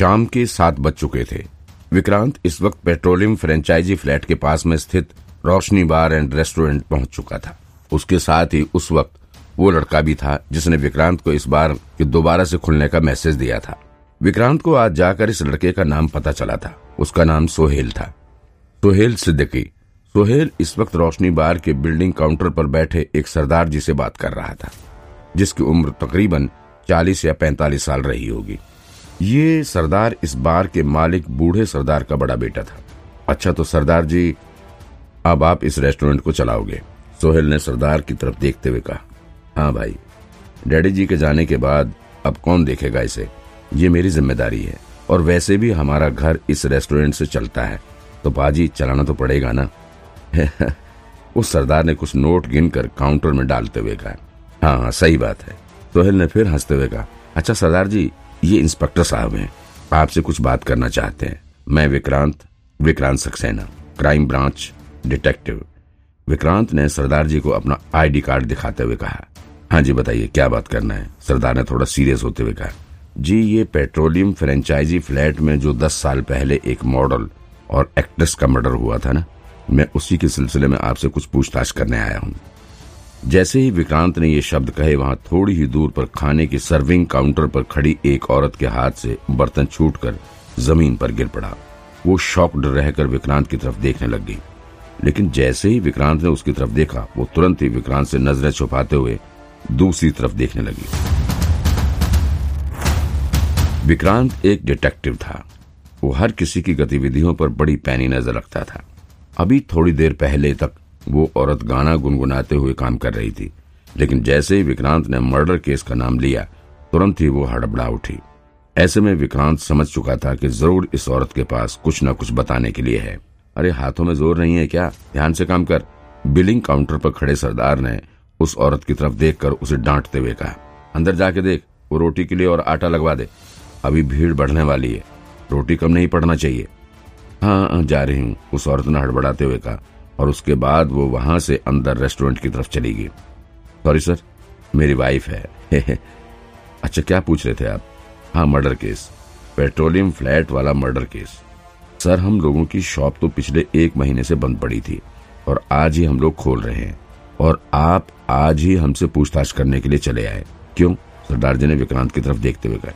शाम के सात बज चुके थे। विक्रांत इस वक्त पेट्रोलियम फ्रेंचाइजी फ्लैट के पास में स्थित रोशनी बार एंड रेस्टोरेंट पहुँच चुका था। उसके साथ ही उस वक्त वो लड़का भी था जिसने विक्रांत को इस बार के दोबारा से खुलने का मैसेज दिया था। विक्रांत को आज जाकर इस लड़के का नाम पता चला था। उसका नाम सोहेल था। सोहेल सिद्दीकी। सोहेल इस वक्त रोशनी बार के बिल्डिंग काउंटर पर बैठे एक सरदार जी से बात कर रहा था, जिसकी उम्र तकरीबन चालीस या पैंतालीस साल रही होगी। ये सरदार इस बार के मालिक बूढ़े सरदार का बड़ा बेटा था। अच्छा तो सरदार जी, अब आप इस रेस्टोरेंट को चलाओगे। सोहेल ने सरदार की तरफ़ देखते हुए कहा हाँ भाई, डैडी जी के जाने के बाद अब कौन देखेगा इसे? ये मेरी ज़िम्मेदारी है, और वैसे भी हमारा घर इस रेस्टोरेंट से चलता है। तो बाजी, चलाना तो पड़ेगा ना? उस सरदार ने कुछ नोट गिनकर काउंटर में डालते हुए कहा हाँ हाँ सही बात है। सोहेल ने फिर हँसते हुए कहा अच्छा सरदार जी ये इंस्पेक्टर साहब हैं। आपसे कुछ बात करना चाहते हैं। मैं Vikrant Vikrant Saxena, crime branch detective. Vikrant ने सरदार जी को अपना आईडी कार्ड दिखाते हुए कहा हाँ जी, बताइए, क्या बात करना है? सरदार ने थोड़ा सीरियस होते हुए कहा, जी, ये पेट्रोलियम फ्रेंचाइजी फ्लैट में जो दस साल पहले एक मॉडल और एक्ट्रेस का मर्डर हुआ था ना, मैं उसी के सिलसिले में आपसे कुछ पूछताछ करने आया हूँ। जैसे ही विक्रांत ने ये शब्द कहे, वहाँ थोड़ी ही दूर पर खाने के सर्विंग काउंटर पर खड़ी एक औरत के हाथ से बर्तन छूटकर ज़मीन पर गिर पड़ा। वो शॉक्ड रहकर विक्रांत की तरफ़ देखने लग गई। लेकिन जैसे ही विक्रांत ने उसकी तरफ़ देखा, वो तुरंत ही विक्रांत से नज़रें छुपाते हुए दूसरी तरफ़ देखने लगी। विक्रांत एक डिटेक्टिव था। वो हर किसी की गतिविधियों पर बड़ी पैनी नज़र रखता था। अभी थोड़ी देर पहले तक वो औरत गाना गुनगुनाते हुए काम कर रही थी। लेकिन जैसे ही विक्रांत ने मर्डर केस का नाम लिया, तुरंत ही वो हड़बड़ा उठी। ऐसे में विक्रांत समझ चुका था कि ज़रूर इस औरत के पास कुछ न कुछ बताने के लिए है। अरे, हाथों में ज़ोर नहीं है क्या? ध्यान से काम कर। बिलिंग काउंटर पर खड़े सरदार ने उस औरत की तरफ़ देखकर उसे डांटते हुए कहा, अंदर जाके देख, वो रोटी के लिए और आटा लगवा दे। अभी भीड़ बढ़ने वाली है। रोटी कम नहीं पड़ना चाहिए। हाँ जा रही हूँ, उस औरत ने हड़बड़ाते हुए कहा। और उसके बाद वो वहाँ से अंदर रेस्टोरेंट की तरफ़ चली गई। सॉरी सर मेरी वाइफ है। अच्छा क्या पूछ रहे थे आप? हाँ मर्डर केस पेट्रोलियम फ्लैट वाला मर्डर केस सर हम लोगों की शॉप तो पिछले एक महीने से बंद पड़ी थी और आज ही हम लोग खोल रहे हैं। और आप आज ही हमसे पूछताछ करने के लिए चले आए। क्यों? सरदार जी ने विक्रांत की तरफ़ देखते हुए कहा।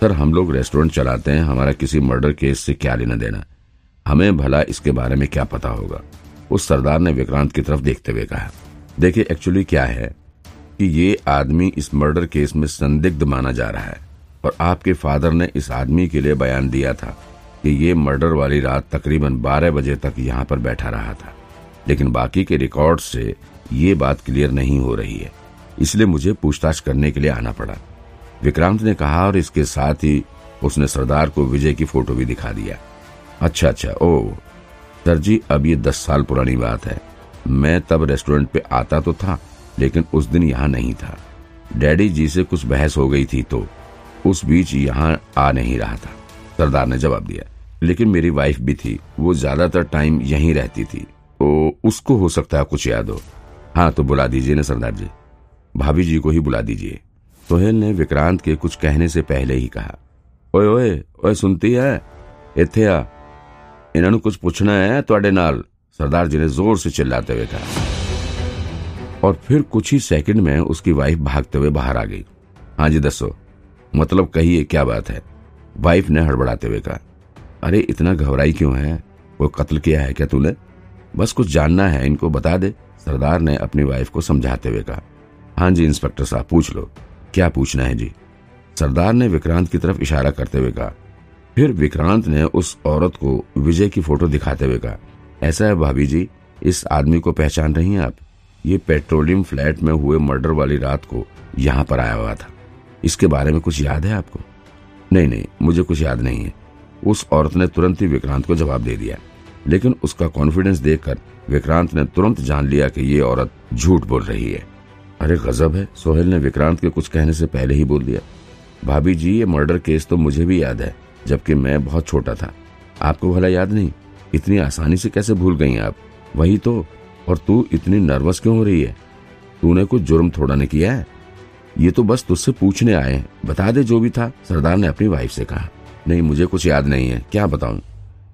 सर हम लोग रेस्टोरेंट चलाते हैं, हमारा किसी मर्डर केस से क्या लेना देना? हमें भला इसके बारे में क्या पता होगा? उस सरदार ने विक्रांत की तरफ़ देखते हुए कहा, देखिए एक्चुअली क्या है कि ये आदमी इस मर्डर केस में संदिग्ध माना जा रहा है और आपके फादर ने इस आदमी के लिए बयान दिया था कि ये मर्डर वाली रात तकरीबन 12 बजे तक यहाँ पर बैठा रहा था। लेकिन बाकी के रिकॉर्ड से ये बात क्लियर नहीं हो रही है। इसलिए मुझे पूछताछ करने के लिए आना पड़ा। विक्रांत ने कहा और इसके साथ ही उसने सरदार को विजय की फ़ोटो भी दिखा दिया। अच्छा अच्छा ओ सर जी, अब ये दस साल पुरानी बात है। मैं तब रेस्टोरेंट पे आता तो था, लेकिन उस दिन यहाँ नहीं था। डैडी जी से कुछ बहस हो गई थी तो उस बीच यहाँ आ नहीं रहा था। सरदार ने जवाब दिया। लेकिन मेरी वाइफ भी थी। वो ज़्यादातर टाइम यहीं रहती थी। तो उसको हो सकता है कुछ याद हो। हाँ तो बुला दीजिए ना सरदार जी। भाभी जी को ही बुला दीजिए। सोहेल ने विक्रांत के कुछ कहने से पहले ही कहा, ओए ओए ओए, सुनती है? इथे आ। ਇਹਨਾਂ ਨੂੰ ਕੁਝ ਪੁੱਛਣਾ ਹੈ ਤੁਹਾਡੇ ਨਾਲ सरदार जी ने जोर से चिल्लाते हुए कहा और फिर कुछ ही सेकंड में उसकी वाइफ भागते हुए बाहर आ गई हाँ जी दसो मतलब कहिए क्या बात है वाइफ ने हड़बड़ाते हुए कहा अरे इतना घबराई क्यों है वो कत्ल किया है क्या तूने बस कुछ जानना है इनको बता दे सरदार ने अपनी वाइफ को समझाते हुए कहा हाँ जी इंस्पेक्टर साहब पूछ लो क्या पूछना है जी सरदार ने विक्रांत की तरफ इशारा करते हुए कहा फिर विक्रांत ने उस औरत को विजय की फ़ोटो दिखाते हुए कहा, ऐसा है भाभी जी, इस आदमी को पहचान रही हैं आप? ये पेट्रोलियम फ्लैट में हुए मर्डर वाली रात को यहाँ पर आया हुआ था। इसके बारे में कुछ याद है आपको? नहीं नहीं, मुझे कुछ याद नहीं है। उस औरत ने तुरंत ही विक्रांत को जवाब दे दिया। लेकिन उसका कॉन्फिडेंस देखकर विक्रांत ने तुरंत जान लिया कि ये औरत झूठ बोल रही है। अरे, गजब है, सोहेल ने विक्रांत के कुछ कहने से पहले ही बोल दिया। भाभी जी, ये मर्डर केस तो मुझे भी याद है। जबकि मैं बहुत छोटा था। आपको भला याद नहीं, इतनी आसानी से कैसे भूल गई आप? वही तो और तू इतनी नर्वस क्यों हो रही है? तूने कुछ जुर्म थोड़ा ने किया है? ये तो बस तुझसे पूछने आए हैं। बता दे जो भी था, सरदार ने अपनी वाइफ से कहा। नहीं, मुझे कुछ याद नहीं है, क्या बताऊँ?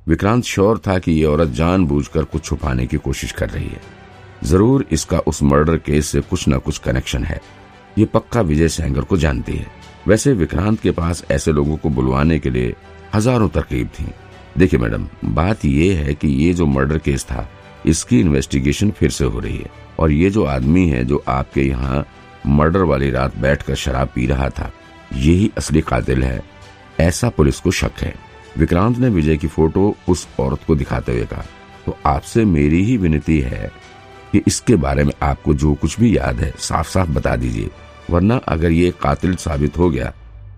विक्रांत श्योर था कि ये औरत जानबूझकर कुछ छुपाने की कोशिश कर रही है। ज़रूर इसका उस मर्डर केस से कुछ न कुछ कनेक्शन है। ये पक्का विजय सेंगर को जानती है। वैसे विक्रांत के पास ऐसे लोगों को बुलवाने के लिए हज़ारों तरकीब थी। देखिए मैडम, बात ये है कि ये जो मर्डर केस था, इसकी इन्वेस्टिगेशन फिर से हो रही है। और ये जो आदमी है जो आपके यहाँ मर्डर वाली रात बैठकर शराब पी रहा था यही असली कातिल है। ऐसा पुलिस को शक है। विक्रांत ने विजय की फ़ोटो उस औरत को दिखाते हुए कहा तो आपसे मेरी ही विनती है कि इसके बारे में आपको जो कुछ भी याद है साफ़ साफ़ बता दीजिए। वरना अगर ये कातिल साबित हो गया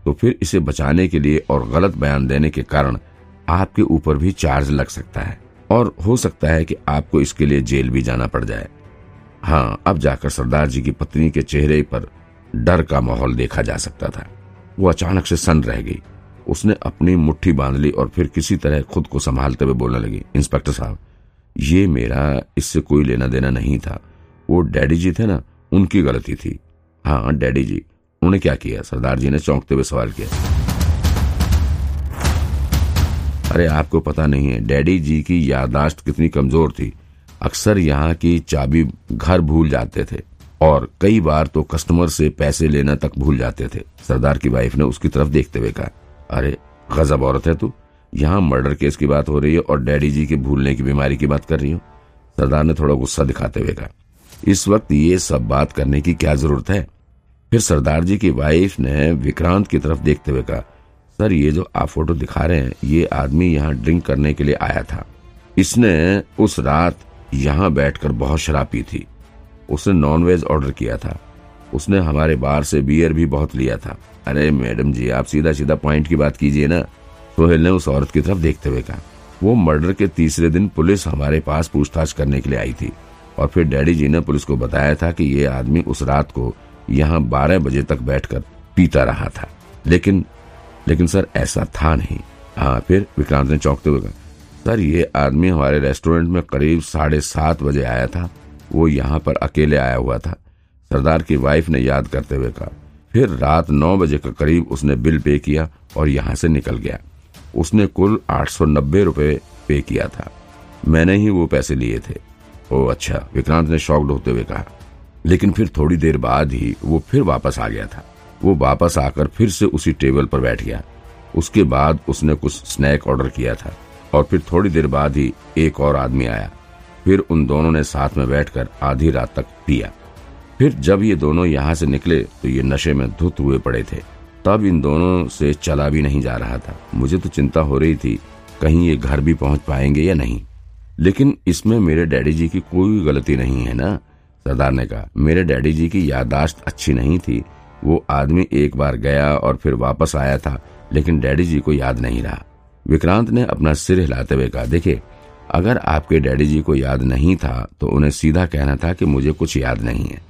तो फिर इसे बचाने के लिए और गलत बयान देने के कारण आपके ऊपर भी चार्ज लग सकता है। और हो सकता है कि आपको इसके लिए जेल भी जाना पड़ जाए। हाँ अब जाकर सरदार जी की पत्नी के चेहरे पर डर का माहौल देखा जा सकता था। वो अचानक से सन रह गई। उसने अपनी मुट्ठी बाँध ली और फिर किसी तरह खुद को संभालते हुए बोलने लगी। इंस्पेक्टर साहब ये मेरा इससे कोई लेना देना नहीं था। वो डैडी जी थे ना, उनकी गलती थी। हाँ डैडी जी उन्होंने क्या किया? सरदार जी ने चौंकते हुए सवाल किया। अरे, आपको पता नहीं है, डैडी जी की यादाश्त कितनी कमज़ोर थी। अक्सर यहाँ की चाबी घर भूल जाते थे और कई बार तो कस्टमर से पैसे लेना तक भूल जाते थे। सरदार की वाइफ ने उसकी तरफ़ देखते हुए कहा, अरे, गजब औरत है तू। यहाँ मर्डर केस की बात हो रही है और डैडी जी के भूलने की बीमारी की बात कर रही हूँ। सरदार ने थोड़ा गुस्सा दिखाते हुए कहा, इस वक्त ये सब बात करने की क्या ज़रूरत है? फिर सरदार जी की वाइफ ने विक्रांत की तरफ़ देखते हुए कहा, सर, ये जो आप फ़ोटो दिखा रहे हैं, ये आदमी यहाँ ड्रिंक करने के लिए आया था। इसने उस रात यहाँ बैठकर बहुत शराब पी थी। उसने नॉनवेज ऑर्डर किया था। उसने हमारे बार से बियर भी बहुत लिया था। अरे मैडम जी, आप सीधा सीधा पॉइंट की बात कीजिए ना। सोहेल ने उस औरत की तरफ़ देखते हुए कहा, वो मर्डर के तीसरे दिन पुलिस हमारे पास पूछताछ करने के लिए आई थी और फिर डैडी जी ने पुलिस को बताया था कि ये आदमी उस रात को यहाँ बारह बजे तक बैठकर पीता रहा था। लेकिन लेकिन सर, ऐसा था नहीं। हाँ फिर विक्रांत ने चौंकते हुए कहा, सर, ये आदमी हमारे रेस्टोरेंट में करीब साढ़े सात बजे आया था। वो यहाँ पर अकेले आया हुआ था। सरदार की वाइफ ने याद करते हुए कहा, फिर रात नौ बजे के करीब उसने बिल पे किया और यहाँ से निकल गया। उसने कुल आठ सौ नब्बे रूपए पे किया था। मैंने ही वो पैसे लिए थे। ओ अच्छा विक्रांत ने शौक होते हुए कहा। लेकिन फिर थोड़ी देर बाद ही वो फिर वापस आ गया था। वो वापस आकर फिर से उसी टेबल पर बैठ गया। उसके बाद उसने कुछ स्नैक ऑर्डर किया था और फिर थोड़ी देर बाद ही एक और आदमी आया। फिर उन दोनों ने साथ में बैठकर आधी रात तक पिया। फिर जब ये दोनों यहाँ से निकले तो ये नशे में धुत हुए पड़े थे। तब इन दोनों से चला भी नहीं जा रहा था। मुझे तो चिंता हो रही थी, कहीं ये घर भी पहुँच पाएँगे या नहीं। लेकिन इसमें मेरे डैडी जी की कोई गलती नहीं है ना? सरदार ने कहा, मेरे डैडी जी की यादाश्त अच्छी नहीं थी। वो आदमी एक बार गया और फिर वापस आया था, लेकिन डैडी जी को याद नहीं रहा। विक्रांत ने अपना सिर हिलाते हुए कहा, देखिए, अगर आपके डैडी जी को याद नहीं था तो उन्हें सीधा कहना था कि मुझे कुछ याद नहीं है।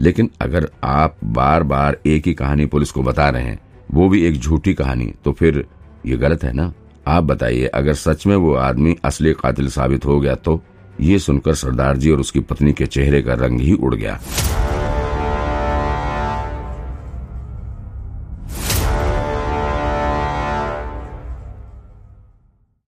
लेकिन अगर आप बार बार एक ही कहानी पुलिस को बता रहे हैं वो भी एक झूठी कहानी। तो फिर ये गलत है ना? आप बताइए, अगर सच में वो आदमी असली कातिल साबित हो गया तो? ये सुनकर सरदार जी और उसकी पत्नी के चेहरे का रंग ही उड़ गया।